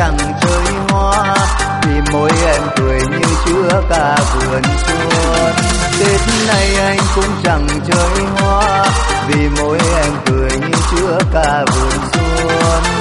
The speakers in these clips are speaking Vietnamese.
chẳng chơi hoa Vì môi em cười như chứa cả vườn xuân Tết này anh cũng chẳng chơi hoa Vì môi em cười như chứa cả vườn xuân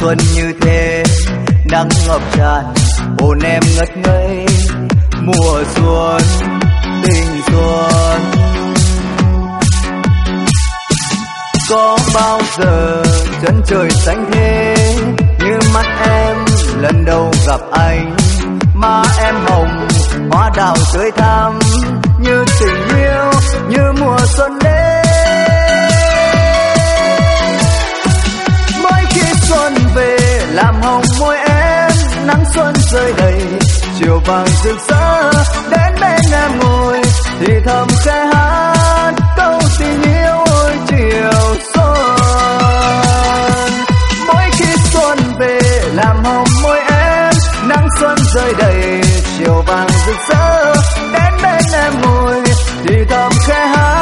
xuân như thế, nắng ngập tràn hồn em ngất ngây. Mùa xuân, tình xuân. Có bao giờ chân trời xanh thế, như mắt em lần đầu gặp anh, má em hồng, hoa đào tươi thắm. Vàng rực rỡ, đến bên em ngồi thì thầm khẽ hát câu tình yêu ôi chiều xuân. Mỗi khi xuân về, làm hồng môi em, nắng xuân rơi đầy, chiều vàng rực rỡ, đến bên em ngồi thì thầm khẽ hát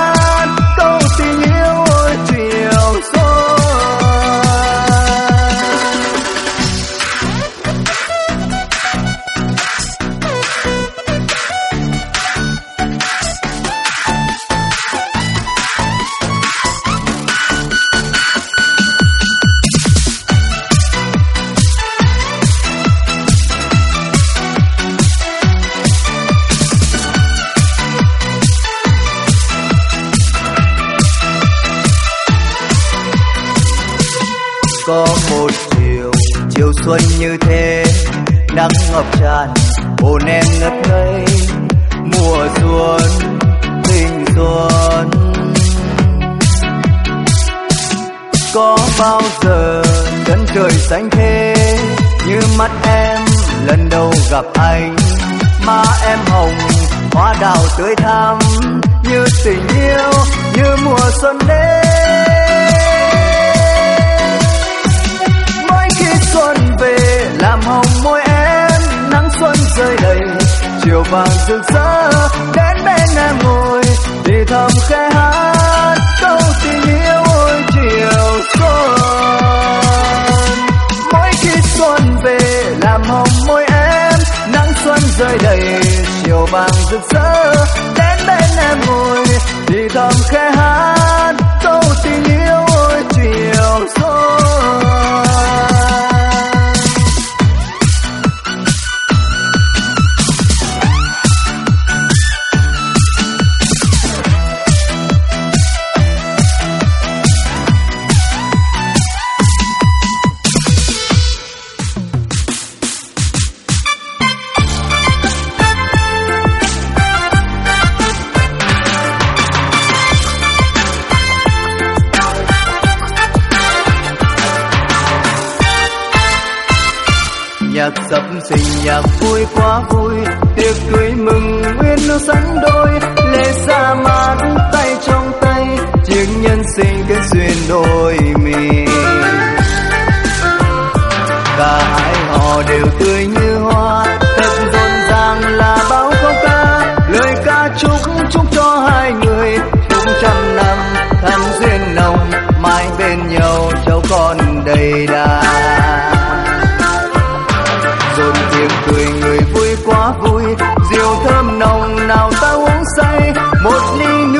có một chiều chiều xuân như thế, nắng ngập tràn, hồn em ngất ngây, mùa xuân, tình xuân. Có bao giờ chân trời xanh thế, như mắt em lần đầu gặp anh, má em hồng, hoa đào tươi thắm, như tình yêu, như mùa xuân đến? vàng rực rỡ, đến bên em ngồi thì thầm khẽ hát câu tình yêu ôi chiều xuân. Mỗi khi xuân về, làm hồng môi em, nắng xuân rơi đầy, chiều vàng rực rỡ tôi quá vui. Tiệc say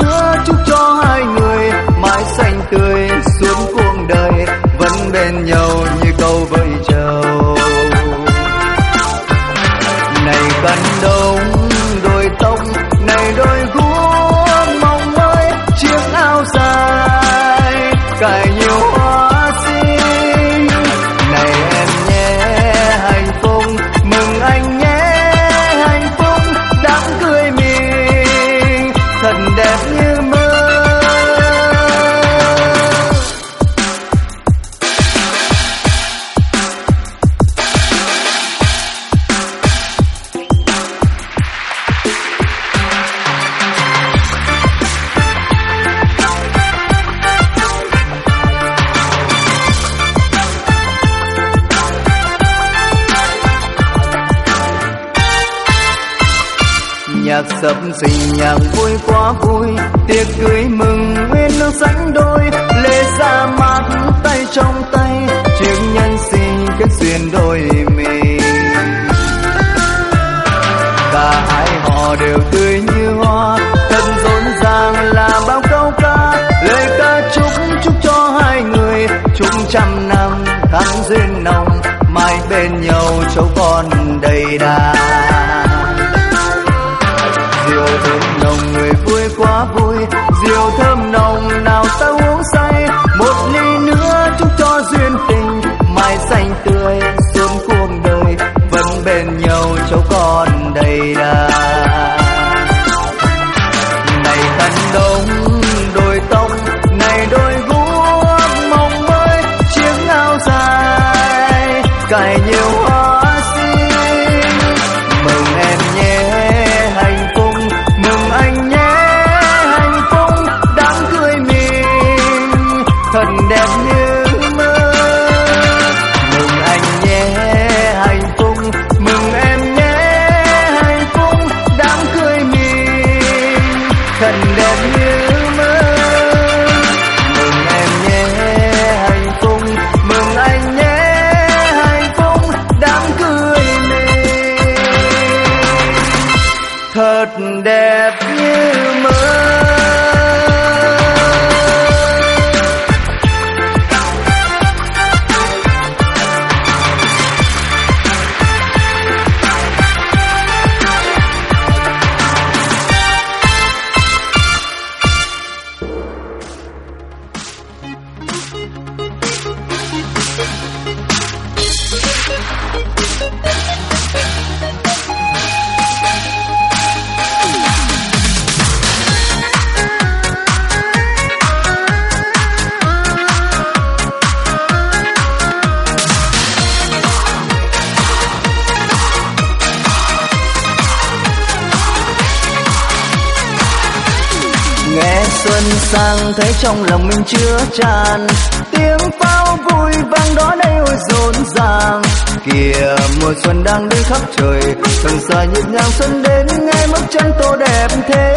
chứa chưa tràn. Tiếng pháo vui vang đó đây ôi rộn ràng. Kìa, mùa xuân đang đến khắp trời. Thần xa nhịp nhàng xuân đến nghe mức chân tô đẹp thế.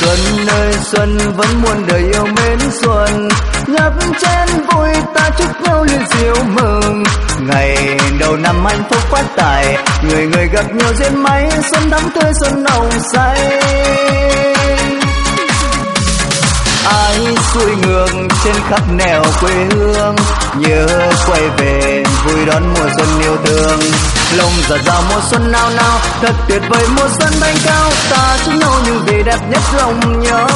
Xuân ơi, xuân vẫn muôn đời yêu mến xuân. Nhấp chén vui ta chúc nhau liền diệu mừng. Ngày đầu năm hạnh phúc phát tài. Người người gặp nhau duyên may, xuân đắm tươi, xuân nồng say ai xuôi ngược trên khắp nẻo quê hương, nhớ quay về vui đón mùa xuân yêu thương. Lòng giạt rào mùa xuân nao nao, thật tuyệt vời mùa xuân thanh cao. Ta chúc nhau những gì đẹp nhất lòng nhau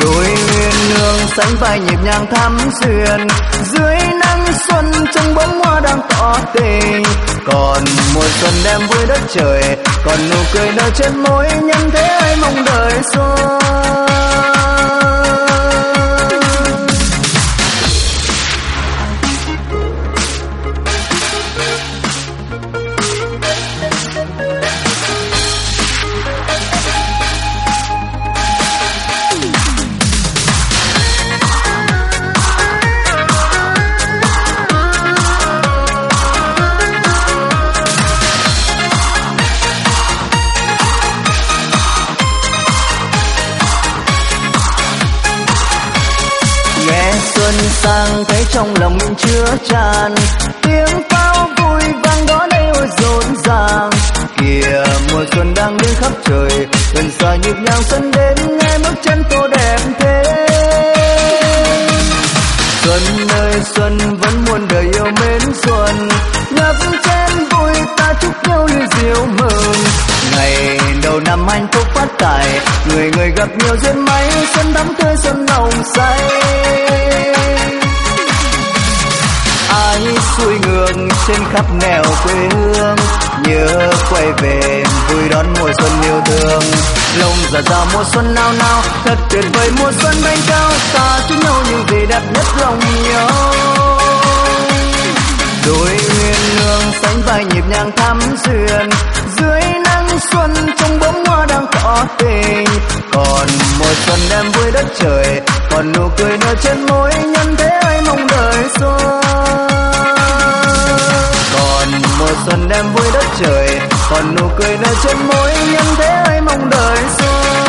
đôi nguyên nương sánh vai nhịp nhàng thắm xuyên dưới nắng xuân trong bóng hoa đang tỏ tình. Còn mùa xuân đem vui đất trời còn nụ cười nở trên môi nhân thế ai mong đợi xuân sang, thấy trong lòng mình chứa tràn. Tiếng pháo vui vang đó đây ôi rộn ràng. Kìa, mùa xuân đang đến khắp trời. Gần xa nhịp nhàng xuân đến, nghe bước chân tô đẹp thế. Xuân ơi, xuân, vẫn muôn đời yêu mến xuân. Ngập chén vui ta chúc nhau như diệu mừng. Ngày đầu năm hạnh phúc phát tài, người người gặp nhiều duyên may quê hương, nhớ quay về vui đón mùa xuân yêu thương. Lông già già mùa xuân nao nao, thật tuyệt vời mùa xuân bay cao. Ta chúc nhau những gì đẹp nhất lòng nhau đôi nguyên hương sánh vai nhịp nhàng thắm duyên, dưới nắng xuân trong bóng hoa đang tỏ tình. Còn mùa xuân đem vui đất trời, còn nụ cười nở trên môi nhân thế ai mong đời xuân. Xuân đem vui đất trời, còn nụ cười nở trên môi, nhân thế ai mong đợi xuân.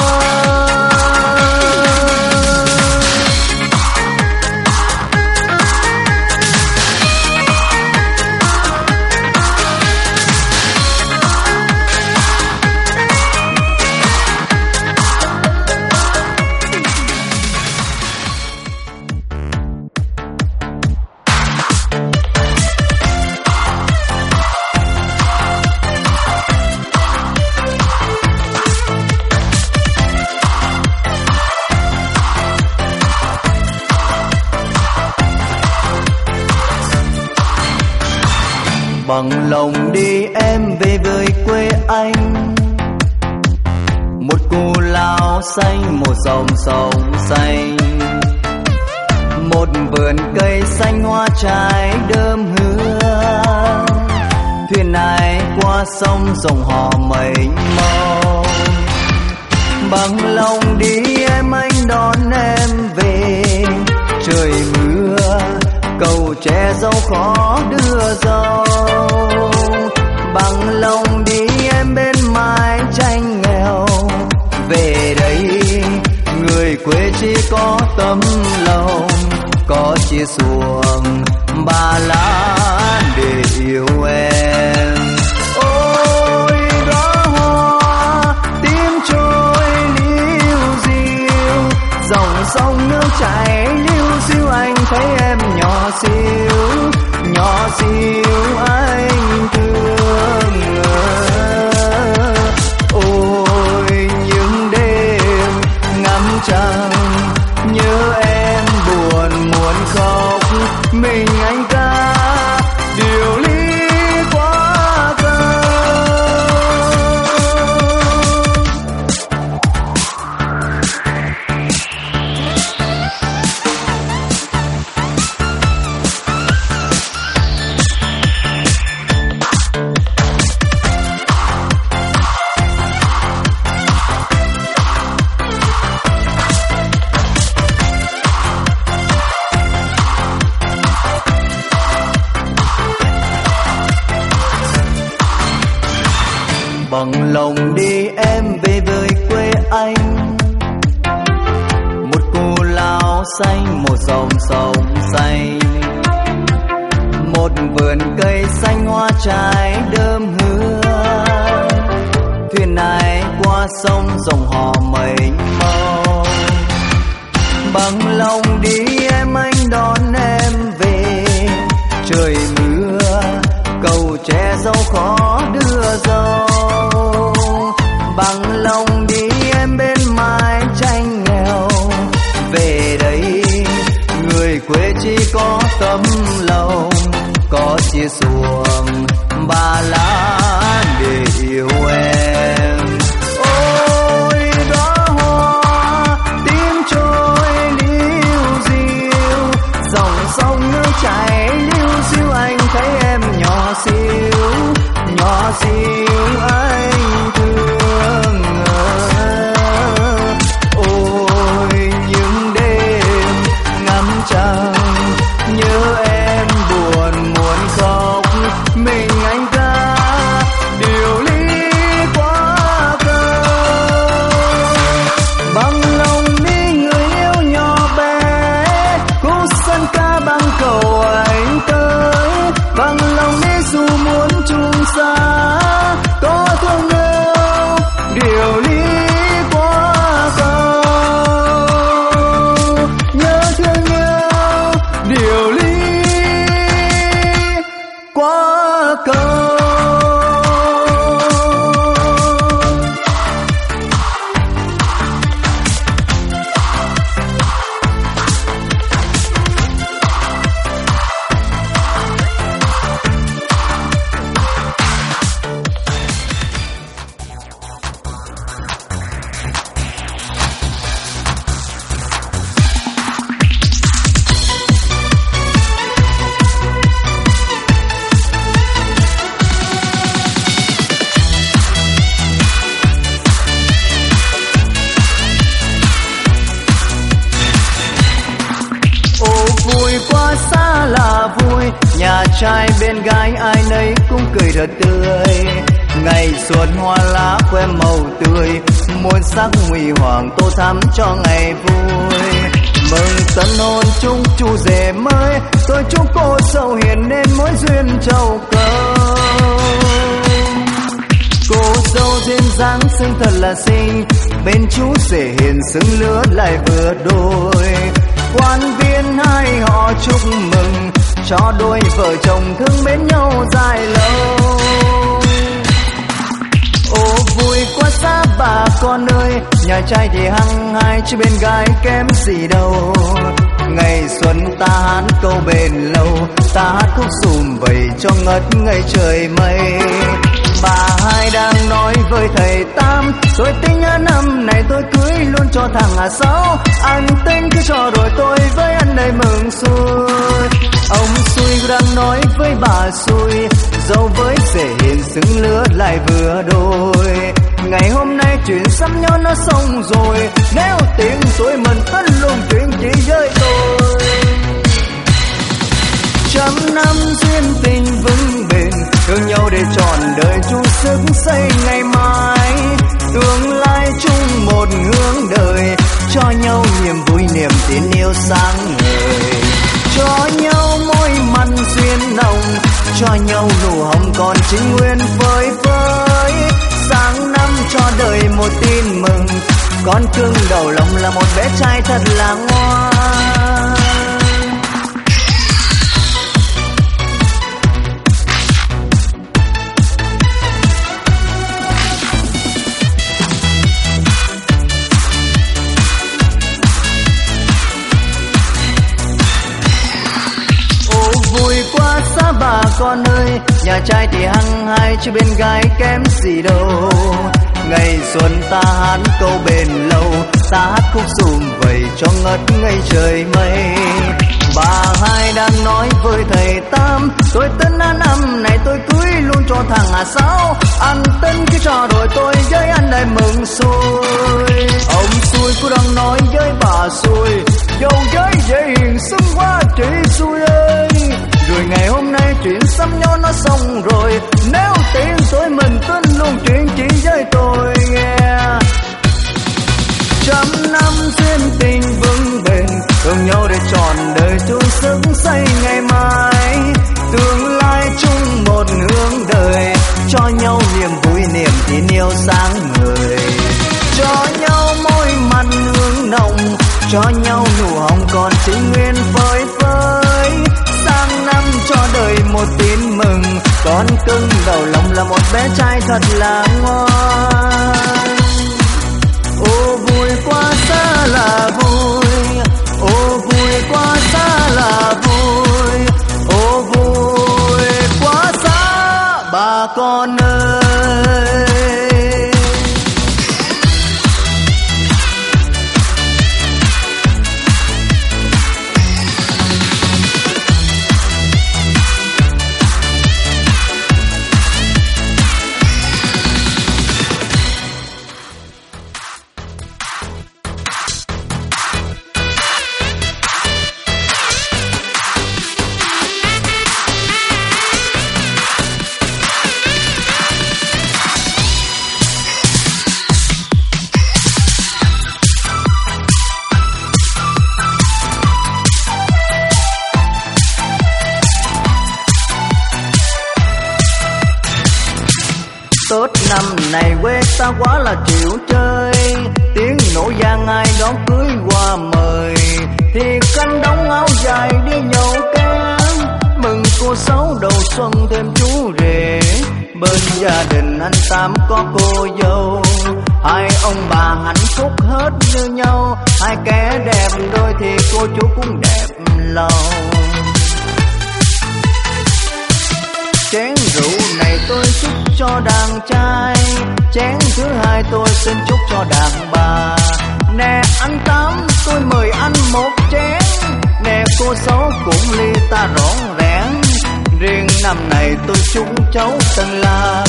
Bằng lòng đi em về với quê anh. Một cù lao xanh, một dòng sông xanh. Một vườn cây xanh hoa trái đơm hương thuyền này qua sông dòng hò mênh mông. Bằng lòng đi em anh đón em. Che tre dâu khó đưa dâu bằng lòng đi em bên mái tranh nghèo. Về đây, người quê chỉ có tấm lòng. Có chia xuồng ba lá để yêu em. Ôi đó hoa tím trôi liêu diêu dòng sông nước chảy liêu thấy em nhỏ xíu nhỏ xíu anh vui quá xa, bà con ơi. Nhà trai thì hăng hai chứ bên gái kém gì đâu. Ngày xuân ta hát câu bền lâu, Ta hát khúc sùm vầy cho ngất ngây trời mây. Bà hai đang nói với thầy Tam Tôi tính năm này tôi cưới luôn cho thằng à sáu. Anh tính cứ cho rồi tôi với anh đây mừng xuôi. Ông xui đang nói với bà xui Dâu với rể hiền xứng lứa lại vừa đôi. Ngày hôm nay chuyện sắp nhau nó xong rồi, Nếu tiền tôi mình tính luôn chuyện chỉ với tôi. Trăm năm duyên tình vững bền, thương nhau để trọn đời chung sức xây ngày mai. Tương lai chung một hướng đời, cho nhau niềm vui, niềm tin yêu sáng ngời cho nhau môi mặn duyên nồng, cho nhau nụ hồng còn chính nguyên phơi phới. Sáng năm cho đời một tin mừng, con cưng đầu lòng là một bé trai thật là ngoan. Con ơi, Nhà trai thì hăng hai chứ bên gái kém gì đâu. Ngày xuân ta hát câu bền lâu, Ta hát khúc dùm vầy cho ngất ngây trời mây. Bà hai đang nói với thầy Tam, Tôi tân á năm này tôi cưới luôn cho thằng à sáu. Anh tân cứ cho rồi tôi với anh lại mừng xôi. Ông xui cũng đang nói với bà xui, Dâu với dây hiền xứng quá trị xui ơi. Rồi ngày hôm nay chuyện xăm nhau nó xong rồi. Nếu tin tôi mình tin luôn chuyện chỉ với tôi nghe. Trăm năm duyên tình vững bền, thương nhau để trọn đời chung sức xây ngày mai. Tương lai chung một hướng đời, cho nhau niềm vui niềm tin yêu sáng người cho nhau môi mặn hương nồng, cho nhau nụ hồng còn tình nguyên phơi con cưng đầu lòng là một bé trai thật là ngoan. Ô vui quá xa là vui. Ô vui quá xa là vui. Ô vui quá xa, bà con ơi. Tám có cô dâu. Hai ông bà hạnh phúc hết như nhau. Hai kẻ đẹp đôi thì cô chú cũng đẹp lòng. Chén rượu này tôi chúc cho đàn trai. Chén thứ hai tôi xin chúc cho đàn bà. Nè anh tám, tôi mời anh một chén. Nè cô sáu cũng ly ta rõ ràng riêng năm này tôi chúc cháu tân lan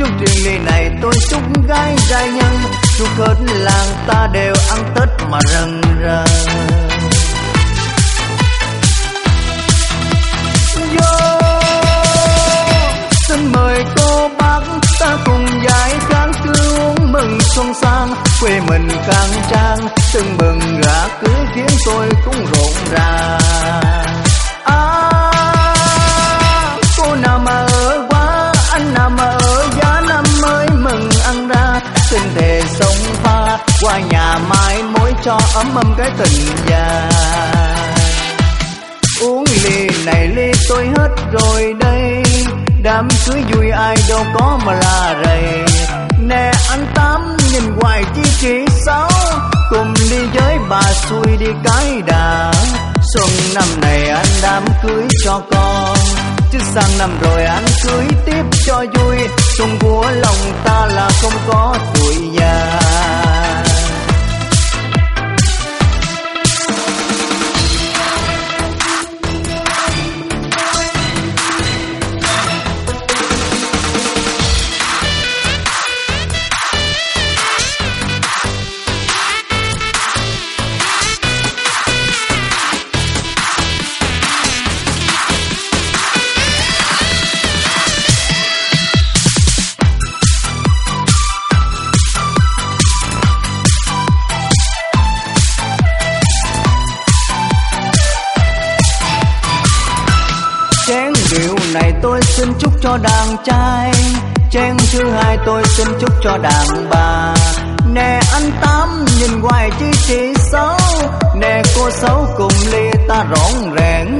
chung thuyền ly này tôi chúc gái dài nhân. Chúc hết làng ta đều ăn tết mà rần rần. Yo, xin mời cô bác ta cùng giải kháng cứ uống mừng xuân sang. Quê mình khang trang, từng bừng gã cưới khiến tôi cũng rộn ràng. Qua nhà mai mối cho ấm ấm cái tình già uống ly này ly tôi hết rồi đây. Đám cưới vui ai đâu có mà là rầy. Nè anh tám, nhìn hoài chi chỉ sáu cùng đi với bà xui đi cái đà. Xuân năm này anh đám cưới cho con. Chứ sang năm rồi anh cưới tiếp cho vui. Xuân của lòng ta là không có tuổi già. Xin chúc cho đàn trai. Chen thứ hai tôi xin chúc cho đàn bà. Nè anh tám, nhìn hoài chứ chỉ xấu. Nè cô xấu cùng ly ta rõn rẽn.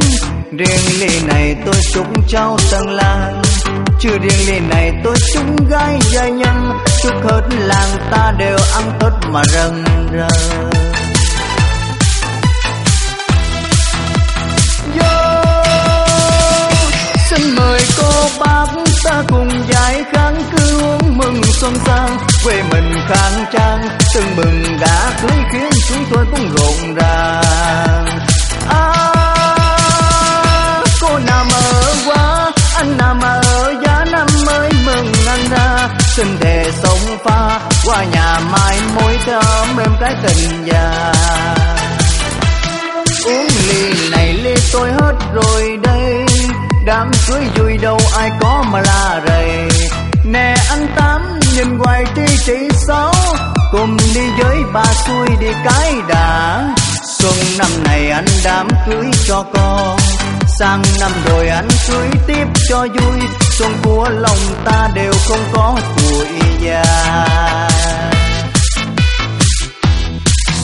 Riêng ly này tôi chúc cháu tân lan chưa riêng ly này tôi chúc gái gia nhân. Chúc hết làng ta đều ăn tết mà rần rần. Ta cùng giải kháng cứ uống mừng xuân sang quê mình khang trang từng mừng đã cưới khiến chúng tôi cũng rộn ràng. À, cô nào ở quá anh nào ở giá năm mới mừng anh ra. Xin thề sống pha qua nhà mai mối thơm em cái tình già. Uống ly này ly tôi hết rồi đây đám cưới vui đâu ai có mà la rầy. Nè, anh tám, nhìn hoài tri chị xấu. Cùng đi với bà xuôi đi cái đà xuân năm này anh đám cưới cho con. Sang năm rồi anh cưới tiếp cho vui. Xuân của lòng ta đều không có tuổi già.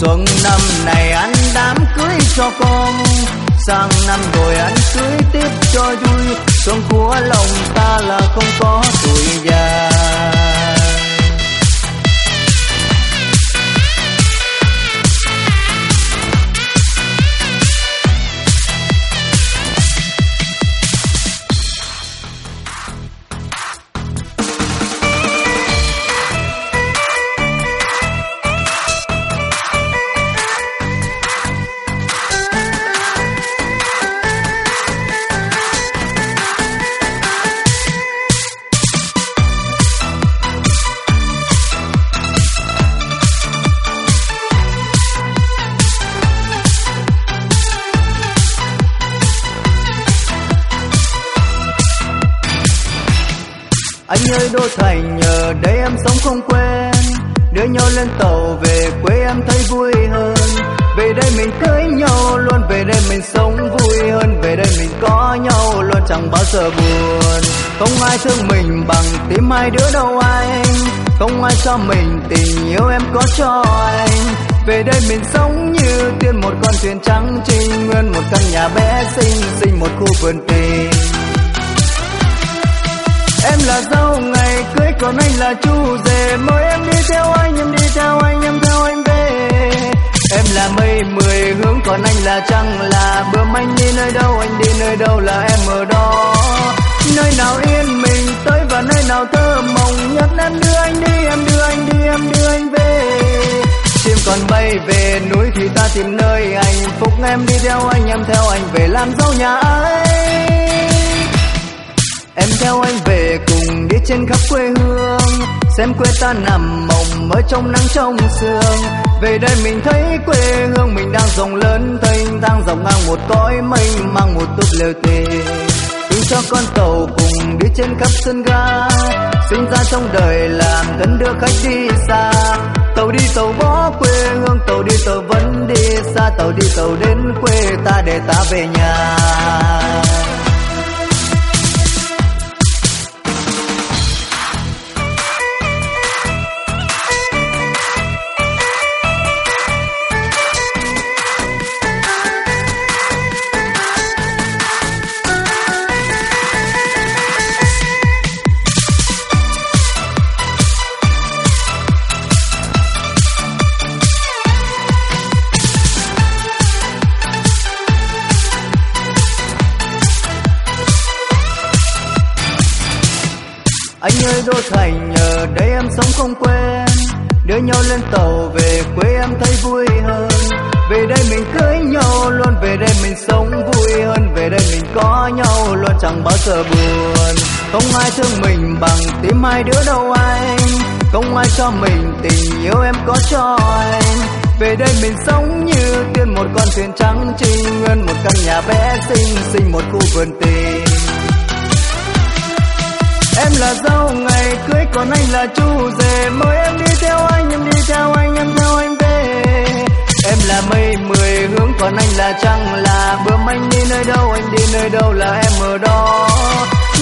Xuân năm này anh đám cưới cho con sang năm rồi anh cưới tiếp cho vui. Xuân của lòng ta là không có tuổi già. Ơi, đô thành, nhờ đây em sống không quen đưa nhau lên tàu về quê em thấy vui hơn. Về đây mình cưới nhau luôn, về đây mình sống vui hơn. Về đây mình có nhau luôn, chẳng bao giờ buồn. Không ai thương mình bằng tim hai đứa đâu anh. Không ai cho mình tình yêu em có cho anh. Về đây mình sống như tiên, một con thuyền trắng trinh nguyên, một căn nhà bé xinh xinh, một khu vườn tình em là dâu, ngày cưới còn anh là chú rể. Mời em đi theo anh, em đi theo anh, em theo anh về. Em là mây mười, hướng còn anh là trăng là. Bướm anh đi nơi đâu, anh đi nơi đâu là em ở đó. Nơi nào yên mình tới và nơi nào thơ mộng. Nhất em đưa anh đi, em đưa anh đi, em đưa anh về. Chim còn bay về núi thì ta tìm nơi hạnh phúc em đi theo anh, em theo anh về làm dâu nhà ấy em theo anh về cùng đi trên khắp quê hương, xem quê ta nằm mộng mơ trong nắng trong sương. Về đây mình thấy quê hương mình đang rộng lớn thênh thang dọc ngang một cõi mênh mang một túp lều tình thương cho con tàu cùng đi trên khắp sân ga, sinh ra trong đời làm thân đưa khách đi xa. Tàu đi tàu bỏ quê hương, tàu đi tàu vẫn đi xa. Tàu đi tàu đến quê ta để ta về nhà. Nhau lên tàu, về quê em thấy vui hơn. Về đây mình cưới nhau luôn, về đây mình sống vui hơn. Về đây mình có nhau luôn, chẳng bao giờ buồn. Không ai thương mình bằng tim hai đứa đâu anh. Không ai cho mình tình yêu em có cho anh. Về đây mình sống như tiên, một con thuyền trắng trinh nguyên một căn nhà bé xinh xinh, một khu vườn tình em là dâu, ngày cưới còn anh là chú rể. Mời em đi theo anh, em đi theo anh, em theo anh về. Em là mây mười, hướng còn anh là trăng là bướm. Anh đi nơi đâu, anh đi nơi đâu là em ở đó.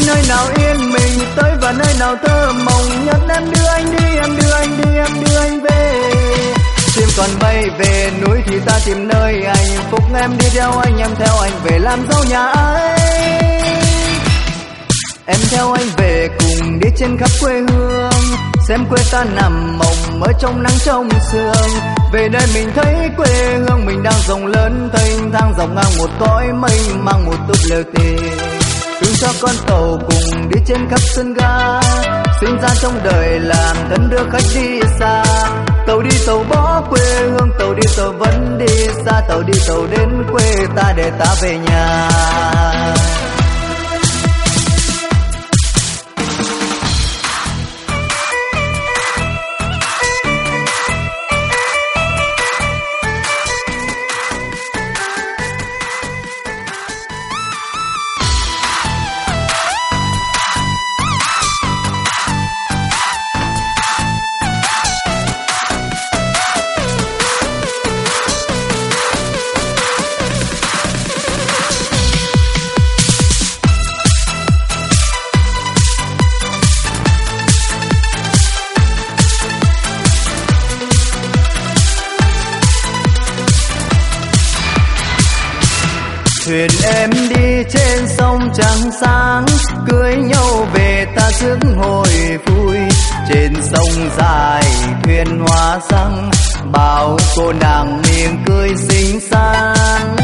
Nơi nào yên mình tới và nơi nào thơ mộng. Nhất em đưa anh đi, em đưa anh đi, em đưa anh về. Chim còn bay về núi thì ta tìm nơi hạnh phúc em đi theo anh, em theo anh về làm dâu nhà ấy em theo anh về cùng đi trên khắp quê hương, xem quê ta nằm mộng ở trong nắng trong sương. Về đây mình thấy quê hương mình đang rộng lớn thênh thang dọc ngang một cõi mây mang một túp lều tình thương cho con tàu cùng đi trên khắp sân ga, sinh ra trong đời làm thân đưa khách đi xa. Tàu đi tàu bỏ quê hương, tàu đi tàu vẫn đi xa. Tàu đi tàu đến quê ta để ta về nhà. Răng bao cô nàng miệng cười xinh xắn.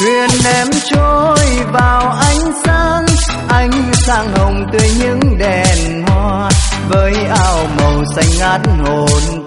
Thuyền em trôi vào ánh sáng ánh sáng hồng tươi những đèn hoa, với áo màu xanh ngát hồn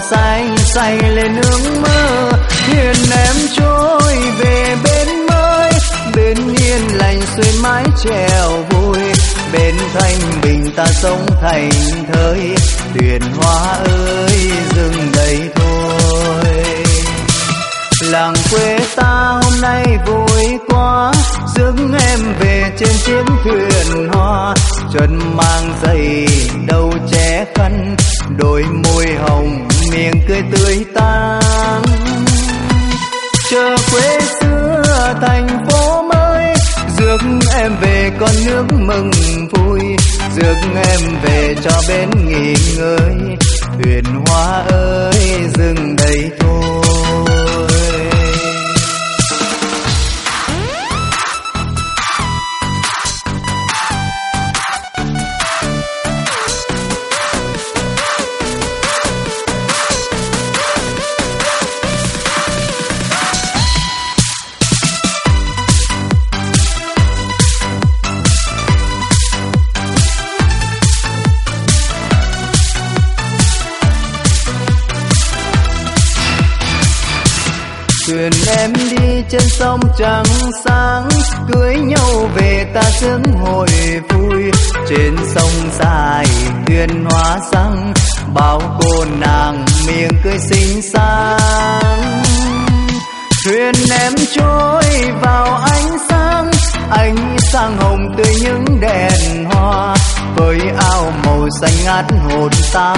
xanh xanh lên ước mơ. Thuyền em trôi về bên mới bên yên lành xuôi mái trèo vui. Bên thanh bình ta sống thành thơi. Thuyền hoa ơi dừng đây thôi. Làng quê ta hôm nay vui quá. Dưng em về trên chiếc thuyền hoa. Chân mang giày đầu che khăn, đôi môi hồng miệng cười tươi tắn chờ quê xưa thành phố mới, rước em về con nước mừng vui. Rước em về cho bên nghỉ ngơi. Thuyền hoa ơi, dừng đây thôi. Trên sông trắng sáng, cưới nhau về ta sướng hồi vui. Trên sông dài thuyền hoa sang bao cô nàng miệng cười xinh xắn thuyền em trôi vào ánh sáng ánh sáng hồng tươi những đèn hoa. Với ao màu xanh ngát hồn ta,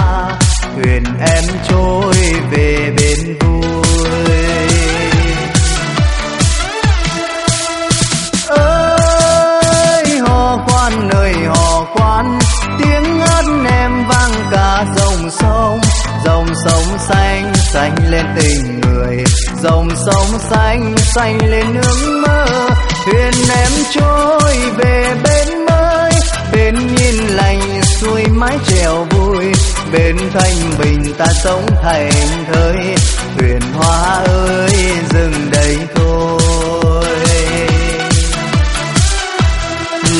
thuyền em trôi về bên vui. Hò nơi ơi hò khoan tiếng hát em vang cả dòng sông. Dòng sông xanh xanh lên tình người. Dòng sông xanh xanh lên nước mơ. Thuyền em trôi về bên mới bên nhìn lành xuôi mái chèo vui. Bên thanh bình ta sống thành thơi. Thuyền hoa ơi dừng đây thôi.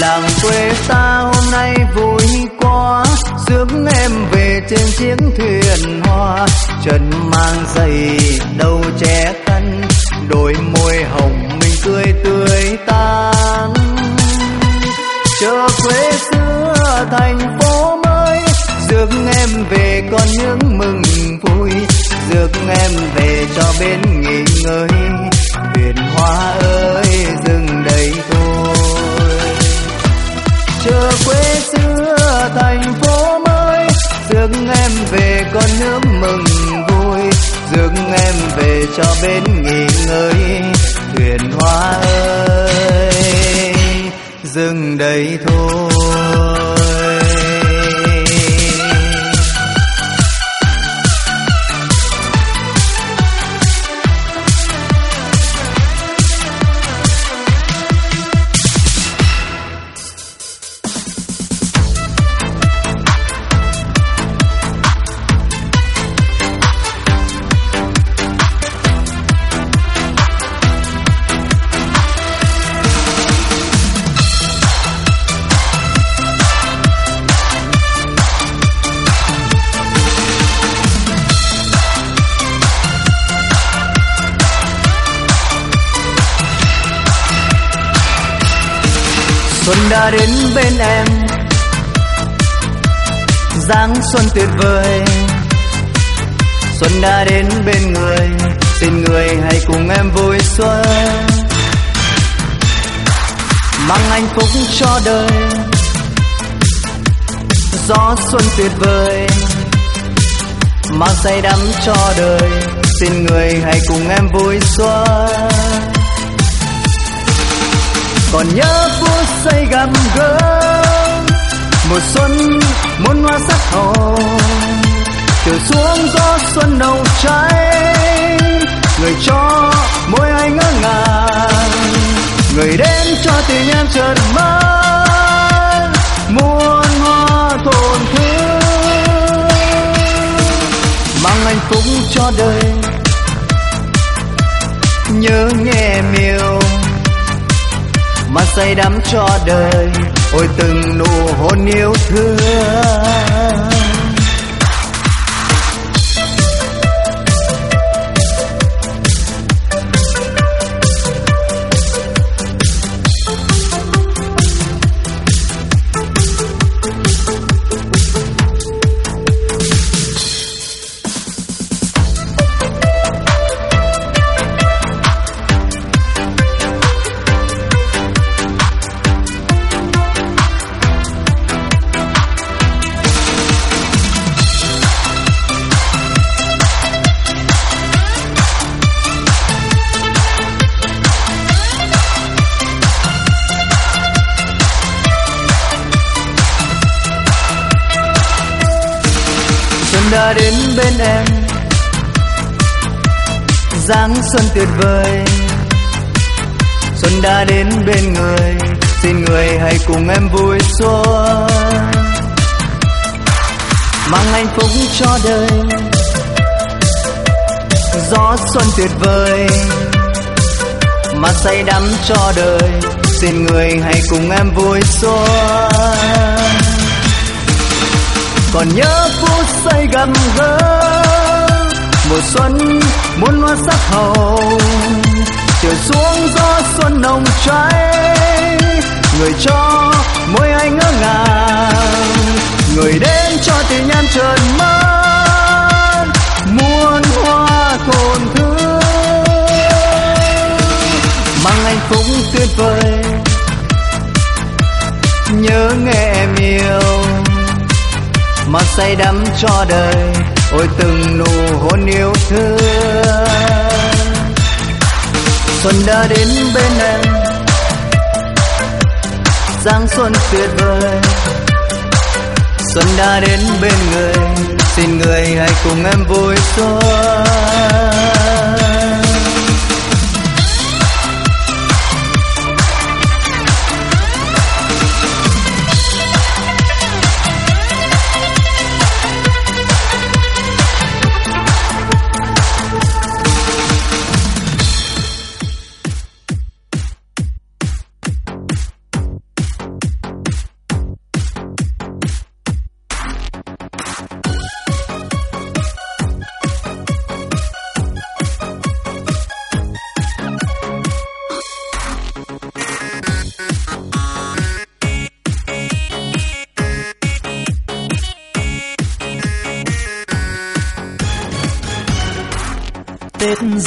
Làng quê ta hôm nay vui quá. Rước em về trên chiếc thuyền hoa chân mang giày đầu che khăn, đôi môi hồng mình tươi tươi tan. chờ quê xưa thành phố mới rước em về con những mừng vui. Rước em về cho bên nghỉ ngơi, thuyền hoa ơi. Chờ quê, xưa thành phố mới. Rước em về con nước mừng vui. Rước em về cho bên nghỉ ngơi. Thuyền hoa ơi, dừng đây thôi. Đã đến bên em. Dáng xuân tuyệt vời. Xuân đã đến bên người. Xin người hãy cùng em vui xuân. Mang hạnh phúc cho đời. Gió xuân tuyệt vời. Mang say đắm cho đời. Xin người hãy cùng em vui xuân còn nhớ phút giây gặp gỡ, mùa xuân, muôn hoa sắc hồng. Chiều xuống gió xuân nâu cháy, người cho môi anh ngỡ ngàng. Người đến cho tình em chợt mơ, muôn hoa thổn thức. Mang hạnh phúc cho đời, nhớ nghe miều mà say đắm cho đời. Ôi từng nụ hôn yêu thương. Bên em. Dáng xuân tuyệt vời, xuân đã đến bên người. Xin người hãy cùng em vui xuân. Mang hạnh phúc cho đời. Gió xuân tuyệt vời, mà say đắm cho đời. Xin người hãy cùng em vui xuân. Còn nhớ phút say gần gỡ mùa xuân, muôn hoa sắc hồng. Chiều xuống gió xuân nồng cháy, người cho môi anh ngỡ ngàng. Người đến cho tình nhan trần mất muôn hoa cồn thương mang hạnh phúc tuyệt vời, nhớ nghe em yêu. Mà say đắm cho đời ôi từng nụ hôn yêu thương. Xuân đã đến bên em. Giáng xuân tuyệt vời. Xuân đã đến bên người. Xin người hãy cùng em vui xuân.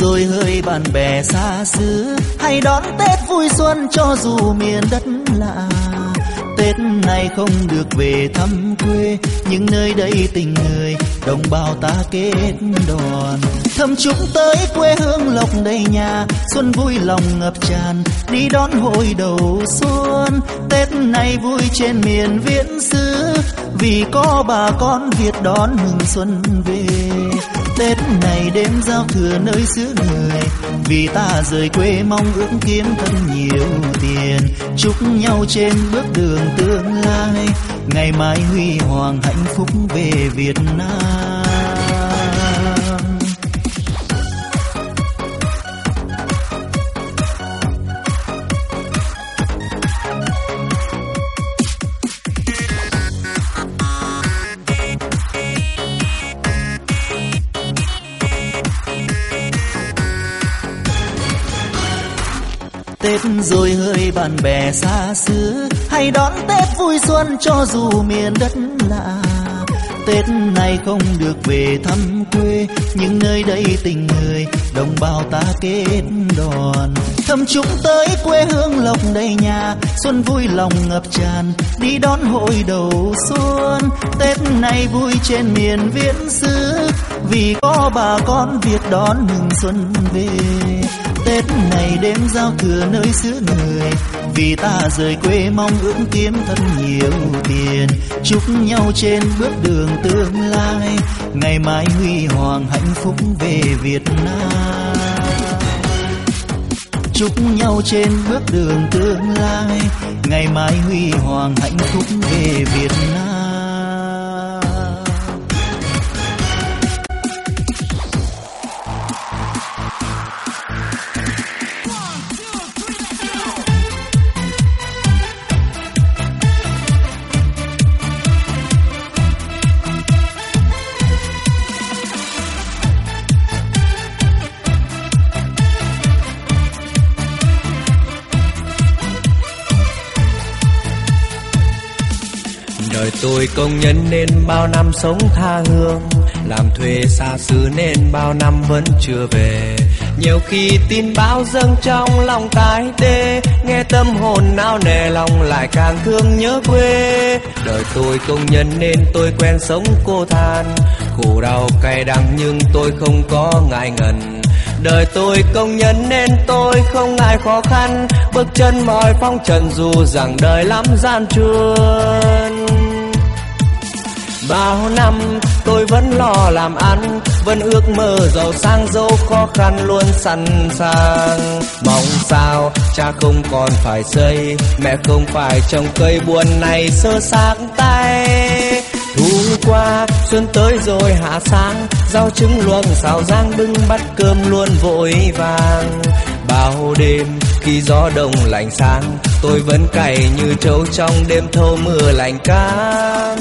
Rồi hơi bạn bè xa xứ. Hãy đón Tết vui xuân cho dù miền đất lạ. Tết này không được về thăm quê, Nhưng nơi đây tình người, đồng bào ta kết đoàn Thầm chúc tới quê hương lộc đầy nhà, Xuân vui lòng ngập tràn, Đi đón hội đầu xuân. Tết này vui trên miền viễn xứ, Vì có bà con Việt đón mừng xuân về. Tết này đêm giao thừa nơi xứ người. Vì ta rời quê mong ước kiếm thật nhiều tiền. Chúc nhau trên bước đường tương lai. Ngày mai huy hoàng hạnh phúc về Việt Nam. Tết rồi hơi bạn bè xa xứ Hãy đón Tết vui xuân cho dù miền đất lạ. Tết này không được về thăm quê Nhưng nơi đây tình người, đồng bào ta kết đoàn thăm chúng tới quê hương lộc đầy nhà, Xuân vui lòng ngập tràn, Đi đón hội đầu xuân. Tết này vui trên miền viễn xứ, vì có bà con Việt đón mừng xuân về. Tết này đêm giao thừa nơi xứ người, Vì ta rời quê mong ước kiếm thật nhiều tiền. Chúc nhau trên bước đường tương lai, Ngày mai huy hoàng hạnh phúc về Việt Nam. Chúc nhau trên bước đường tương lai, Ngày mai huy hoàng hạnh phúc về Việt Nam. Tôi công nhân nên bao năm sống tha hương. Làm thuê xa xứ nên bao năm vẫn chưa về. Nhiều khi tin báo dâng trong lòng tái tê nghe tâm hồn nao nề lòng lại càng thương nhớ quê. Đời tôi công nhân nên tôi quen sống cô than. Khổ đau cay đắng nhưng tôi không có ngại ngần. Đời tôi công nhân nên tôi không ngại khó khăn. Bước chân mỏi phong trần dù rằng đời lắm gian truân bao năm, tôi vẫn lo làm ăn, vẫn ước mơ giàu sang, dẫu khó khăn luôn sẵn sàng. Mong sao cha không còn phải xây, mẹ không phải trồng cây buồn này sơ xác tay. Thu qua, xuân tới rồi hạ sáng rau trứng luộc, xào rang bưng bắt cơm luôn vội vàng. Bao đêm khi gió đông lạnh sáng tôi vẫn cày như trâu trong đêm thâu mưa lạnh cam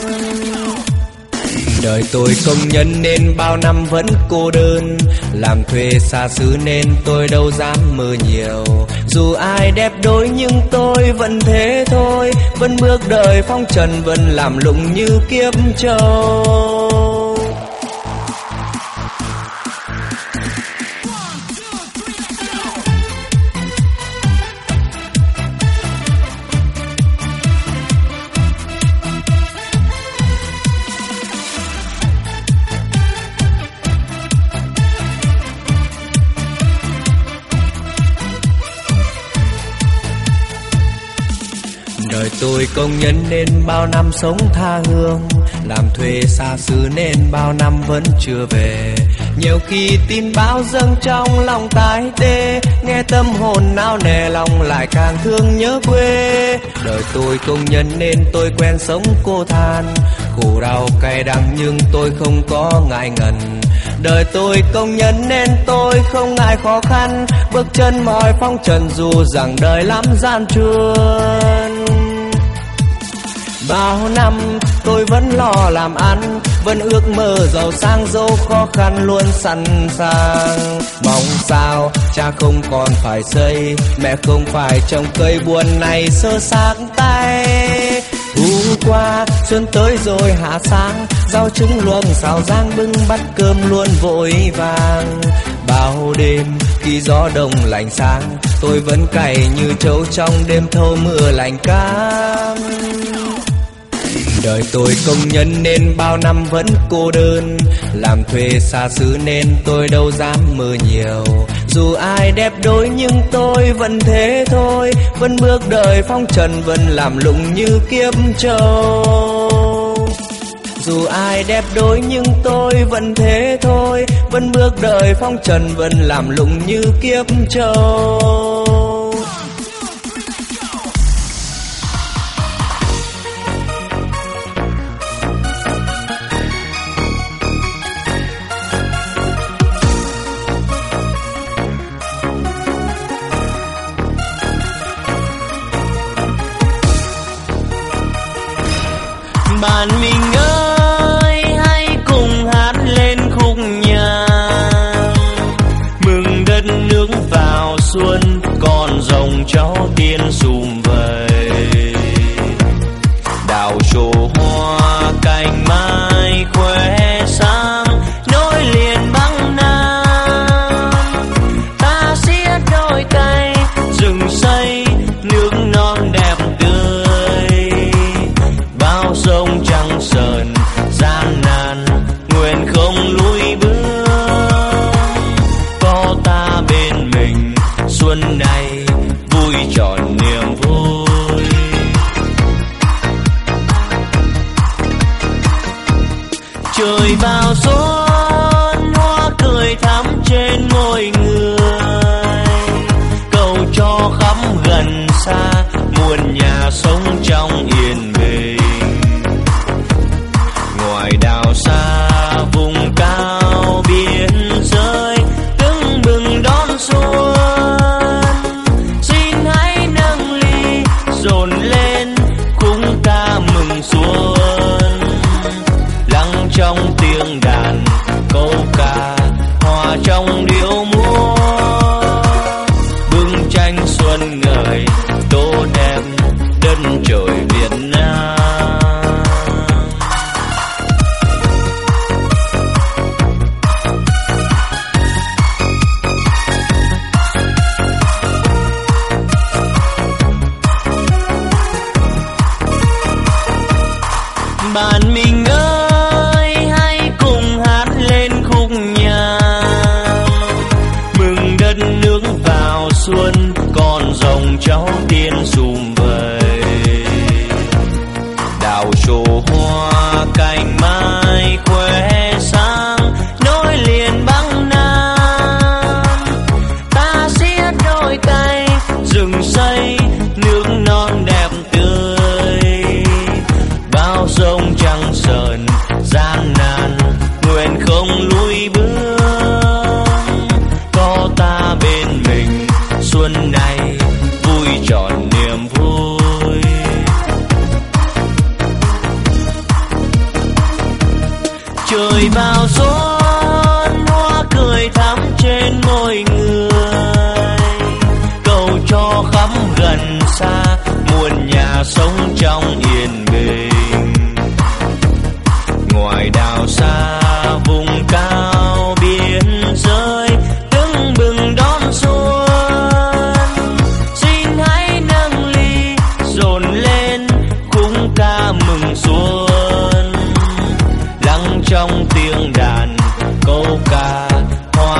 đời tôi công nhân nên bao năm vẫn cô đơn. Làm thuê xa xứ nên tôi đâu dám mơ nhiều. Dù ai đẹp đôi nhưng tôi vẫn thế thôi. Vẫn bước đời phong trần, vẫn làm lụng như kiếp trâu. Người công nhân nên bao năm sống tha hương. Làm thuê xa xứ nên bao năm vẫn chưa về. Nhiều khi tin báo dâng trong lòng tái tê nghe tâm hồn nao nề lòng lại càng thương nhớ quê. Đời tôi công nhân nên tôi quen sống cô than. Khổ đau cay đắng nhưng tôi không có ngại ngần. Đời tôi công nhân nên tôi không ngại khó khăn. Bước chân mỏi phong trần dù rằng đời lắm gian truân bao năm, tôi vẫn lo làm ăn, vẫn ước mơ giàu sang, dẫu khó khăn luôn sẵn sàng. Mong sao cha không còn phải xây, mẹ không phải trồng cây buồn này sơ xác tay. Thu qua, xuân tới rồi hạ sáng, rau trứng luộc xào rang bưng bắt cơm luôn vội vàng. Bao đêm khi gió đông lạnh sáng, tôi vẫn cày như trâu trong đêm thâu mưa lạnh cam đời tôi công nhân nên bao năm vẫn cô đơn. Làm thuê xa xứ nên tôi đâu dám mơ nhiều. Dù ai đẹp đôi nhưng tôi vẫn thế thôi. Vẫn bước đời phong trần, vẫn làm lụng như kiếp trâu dù ai đẹp đôi nhưng tôi vẫn thế thôi. Vẫn bước đời phong trần, vẫn làm lụng như kiếp trâu Trời vào xuân, hoa cười thắm trên môi người. Cầu cho khắp gần xa muôn nhà sống trong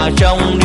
hòa trong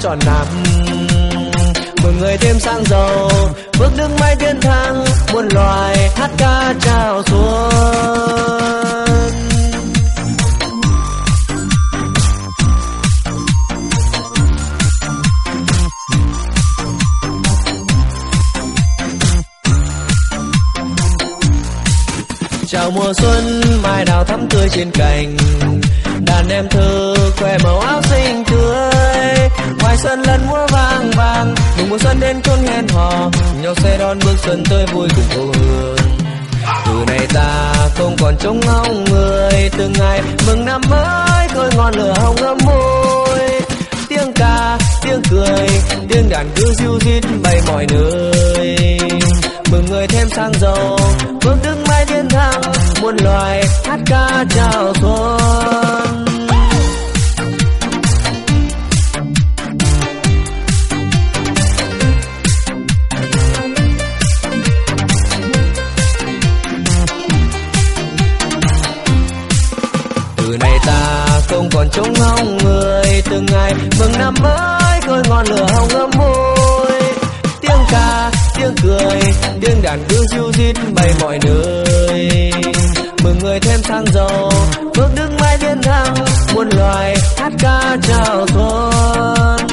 phát tròn mừng người thêm sang giàu, bước đứng mãi thiên thang, muôn loài hát ca chào xuân. Chào mùa xuân đón bước xuân tươi vui cùng cô hương. Từ nay ta không còn trông ngóng người, từng ngày mừng năm mới khơi ngọn lửa hồng ấm môi. Tiếng ca, tiếng cười, tiếng đàn cứ diu diết bay mọi nơi. Mừng người thêm sang giàu, bước đứng mãi tiến thang, muôn loài hát ca chào xuân. Là không còn trông ngóng người. Từng ngày mừng năm mới, khơi ngọn lửa hồng ấm môi tiếng ca, tiếng cười, tiếng đàn cứ diêu dít bay mọi nơi. Mừng người thêm sang giàu, bước đứng mãi tiến thăng muôn loài hát ca chào xuân.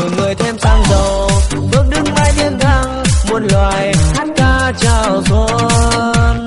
Mừng người thêm sang giàu, bước đứng mãi tiến thăng muôn loài hát ca chào xuân.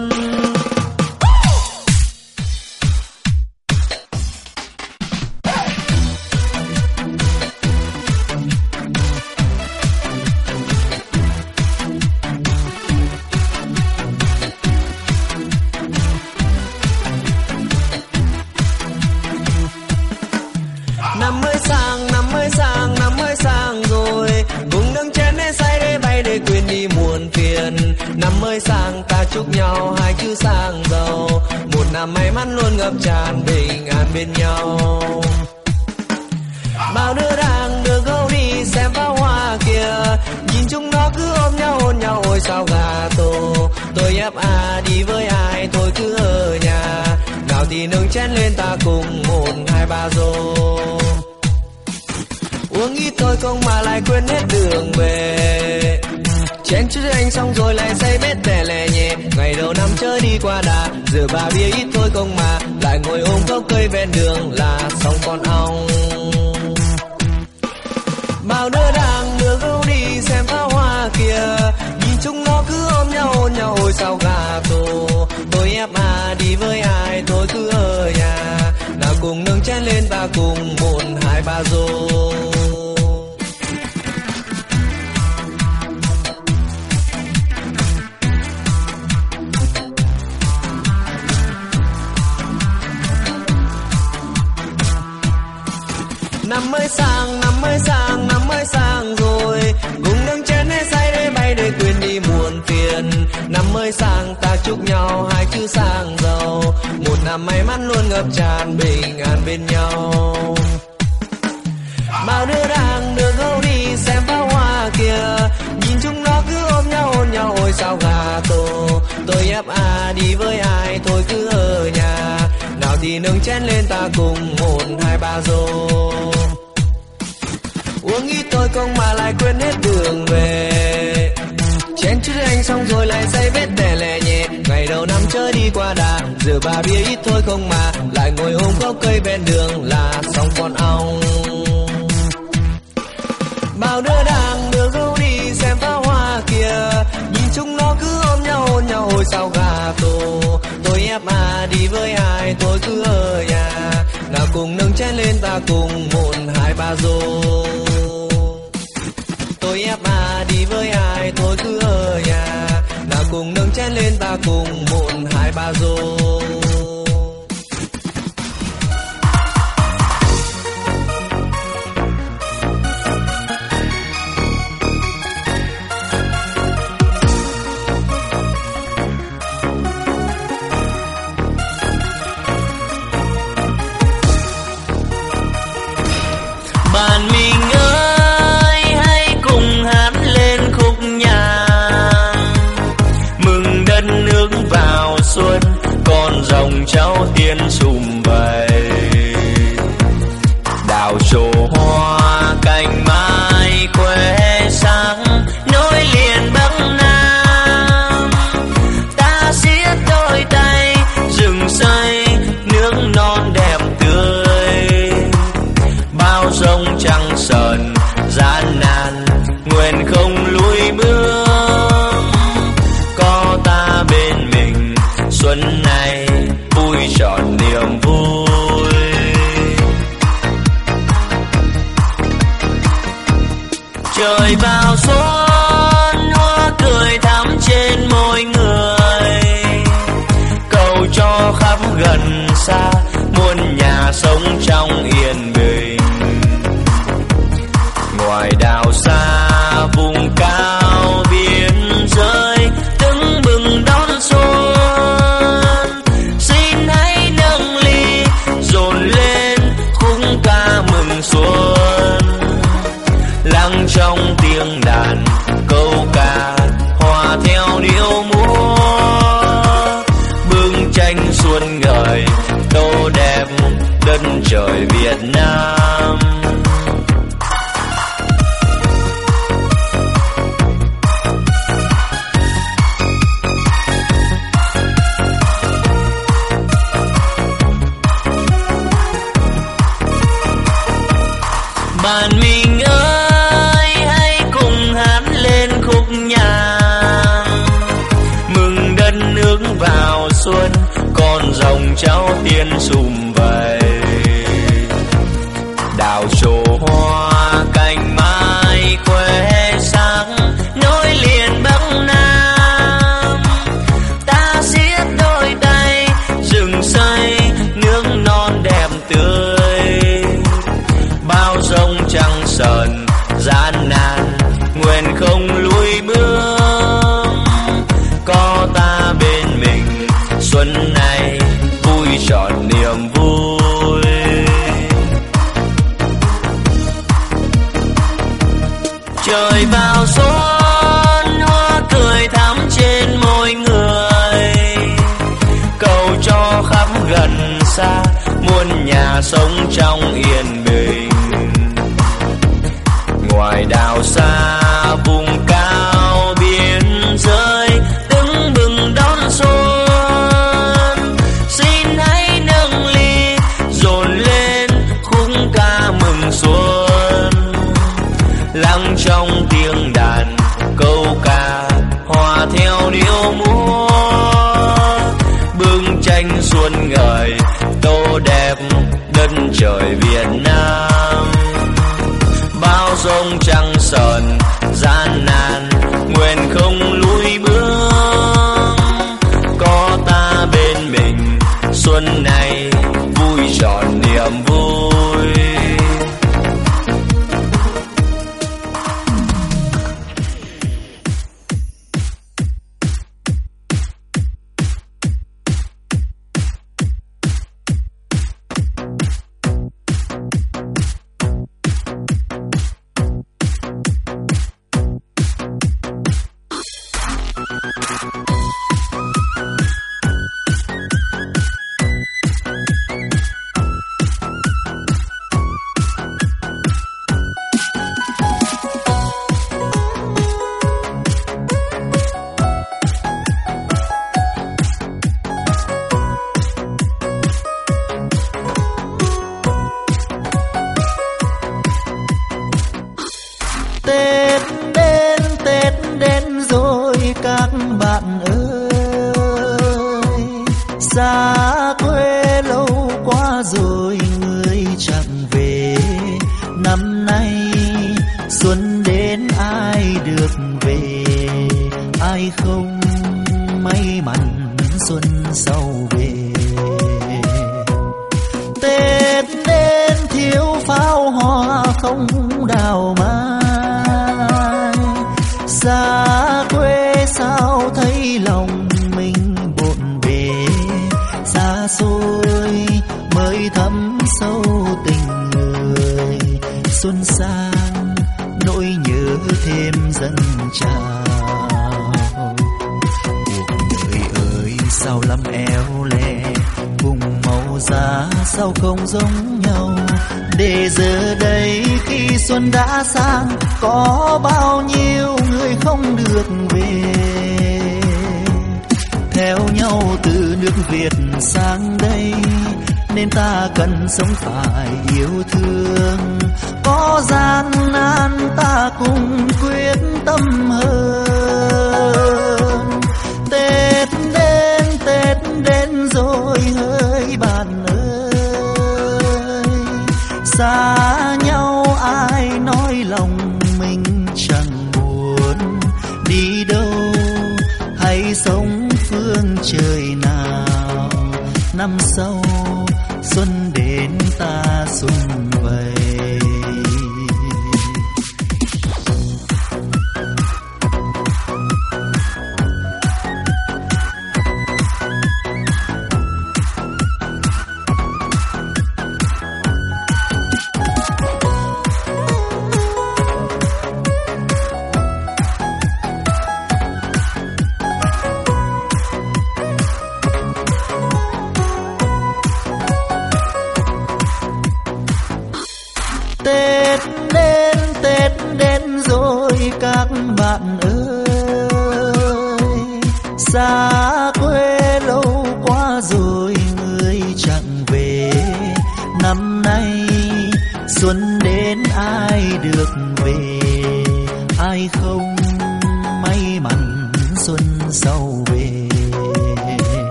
Ngập tràn bình an bên nhau. Bao đứa đang được gấu đi xem pháo hoa kia. Nhìn chúng nó cứ ôm nhau, hôn nhau, ôi sao gà tổ. Tôi ép à đi với ai, tôi cứ ở nhà. Nào thì nâng chén lên ta cùng một, hai, ba rô. Uống ít thôi, không mà lại quên hết đường về chén chút anh xong rồi lại say bết tè lè nhẹ. Ngày đầu năm chơi đi qua đà, giờ bà bia ít thôi không mà. Lại ngồi ôm gốc cây ven đường là xong con ong. Bao đứa đang đưa gấu đi xem pháo hoa kia nhìn chúng nó cứ ôm nhau hôn nhau, ôi sao gà tổ tôi ép à đi với ai, tôi cứ ở nhà. Nào cùng nâng chén lên và cùng một hai ba rồi chúc nhau hai chữ sang giàu. Một năm may mắn luôn ngập tràn bình an bên nhau. Bao đứa đang được gấu đi xem pháo hoa kia nhìn chúng nó cứ ôm nhau hôn nhau, ôi sao gà tổ. Tôi ép à đi với ai, thôi cứ ở nhà. Nào thì nâng chén lên ta cùng một, hai, ba rô. Uống ít tôi không mà lại quên hết đường về. Chén chút anh xong rồi lại say vết tè lè năm chơi đi qua đà giờ bà bia ít thôi không mà. Lại ngồi ôm gốc cây ven đường là xong con ong. Bao đứa đang đưa gấu đi xem pháo hoa kia nhìn chúng nó cứ ôm nhau hôn nhau hồi sao gà tô tôi ép à đi với ai, tôi cứ ở nhà. Nào cùng nâng chén lên ta cùng một, hai, ba rồi ta cùng một hai ba rồi outside.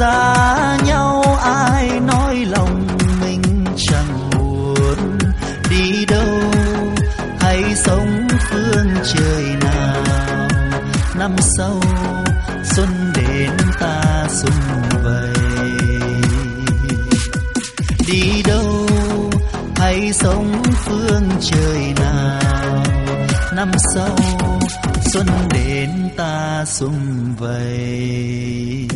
xa nhau, ai nói lòng mình chẳng buồn. Đi đâu hay sống phương trời nào. Năm sau, xuân đến ta xuân vầy. Đi đâu hay sống phương trời nào. Năm sau, xuân đến ta xuân vầy.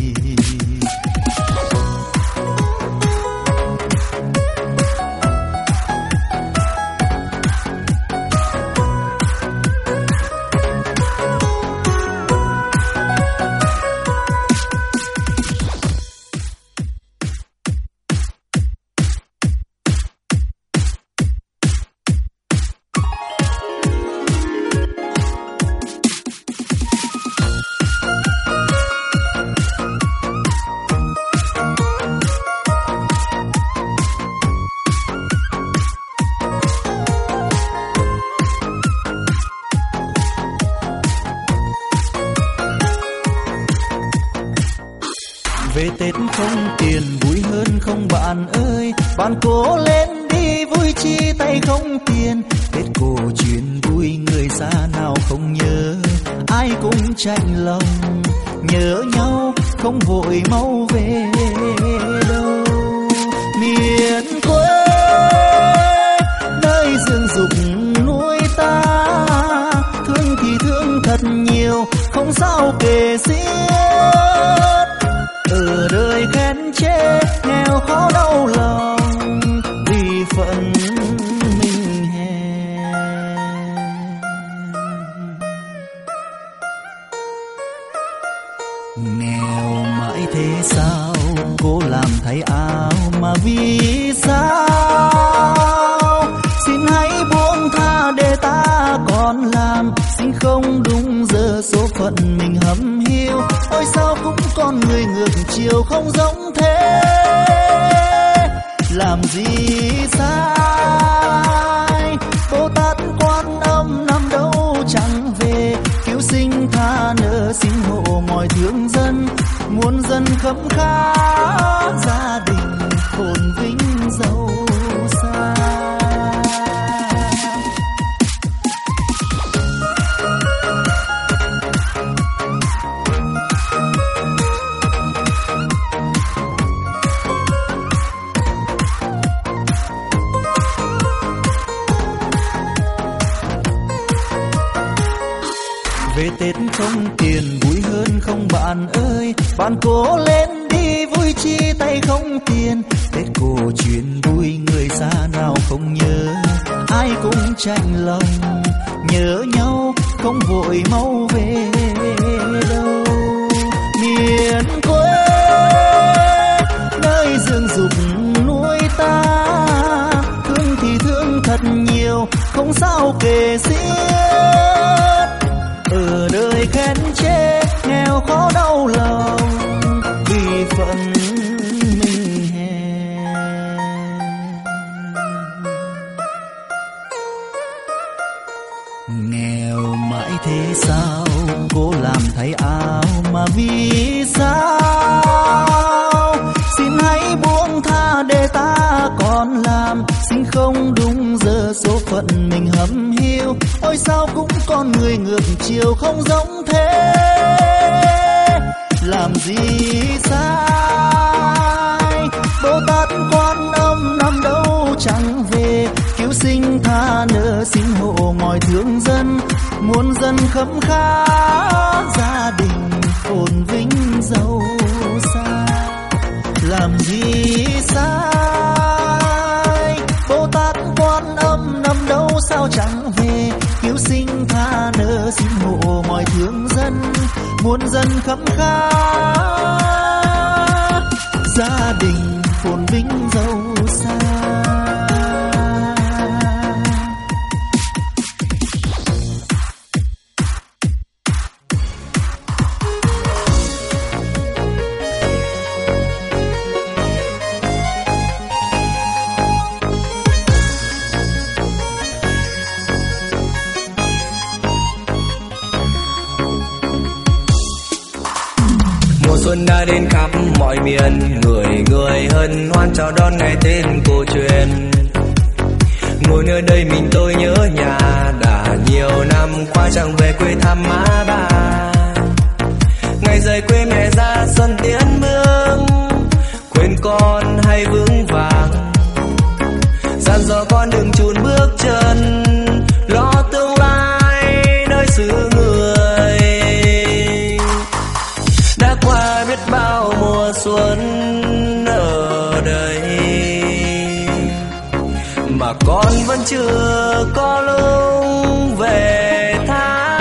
làm gì sai? Bồ tát quan âm năm đâu chẳng về? Cứu sinh tha nợ xin hộ mọi thương dân muốn dân khấm khá chào đón ngày tên cổ truyền. Ngồi nơi đây mình tôi nhớ nhà đã nhiều năm, qua chẳng về quê thăm má bà. Ngày rời quê mẹ ra xuân tiến bước, quên con hay vững vàng. Dặn dò con đừng chùn bước chân, lo tương lai nơi xứ người. Đã qua biết bao mùa xuân con vẫn chưa có lúc về thăm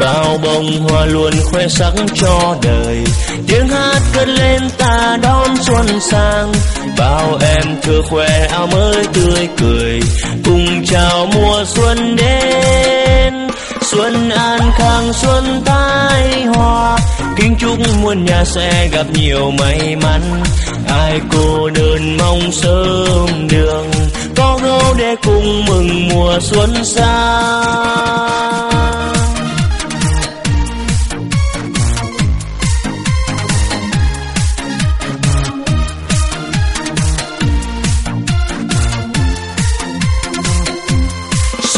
bao bông hoa luôn khoe sắc cho đời. Tiếng hát cất lên ta đón xuân sang. Bao em thưa khoe áo mới tươi cười. Cùng chào mùa xuân đến. Xuân an khang, xuân tai hoa kính chúc muôn nhà sẽ gặp nhiều may mắn. Ai cô đơn mong sớm đường. Có gấu để cùng mừng mùa xuân sang.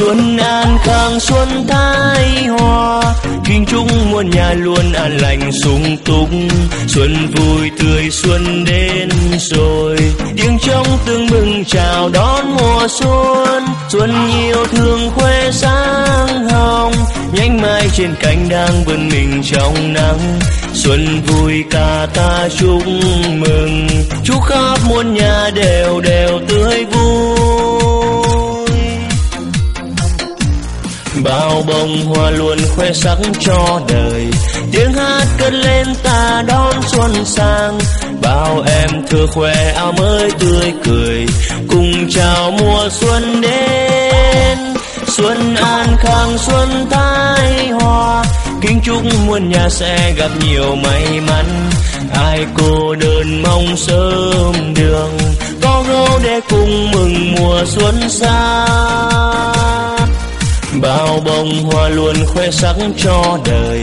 Xuân an khang xuân thái hoa kinh chung muôn nhà luôn an lành sung túc. Xuân vui tươi xuân đến rồi, tiếng trong tương mừng chào đón mùa xuân. Xuân yêu thương khoe sáng hồng, nhánh mai trên cánh đang vươn mình trong nắng. Xuân vui ca ta chúc mừng, chúc khắp muôn nhà đều đều tươi vui. Bao bông hoa luôn khoe sắc cho đời. Tiếng hát cất lên ta đón xuân sang. Bao em thưa khoe áo mới tươi cười. Cùng chào mùa xuân đến. Xuân an khang, xuân thái hoa kính chúc muôn nhà sẽ gặp nhiều may mắn. Ai cô đơn mong sớm đường. Có gấu để cùng mừng mùa xuân sang bao bông hoa luôn khoe sắc cho đời.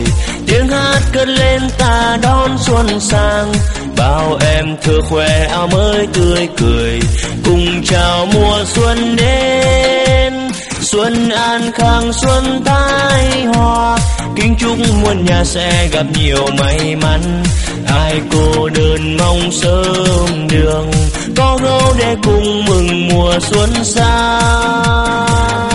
Tiếng hát cất lên ta đón xuân sang. Bao em thưa khoe áo mới tươi cười. Cùng chào mùa xuân đến. Xuân an khang, xuân tai hoa kính chúc muôn nhà sẽ gặp nhiều may mắn. Ai cô đơn mong sớm đường. Có gấu để cùng mừng mùa xuân sang.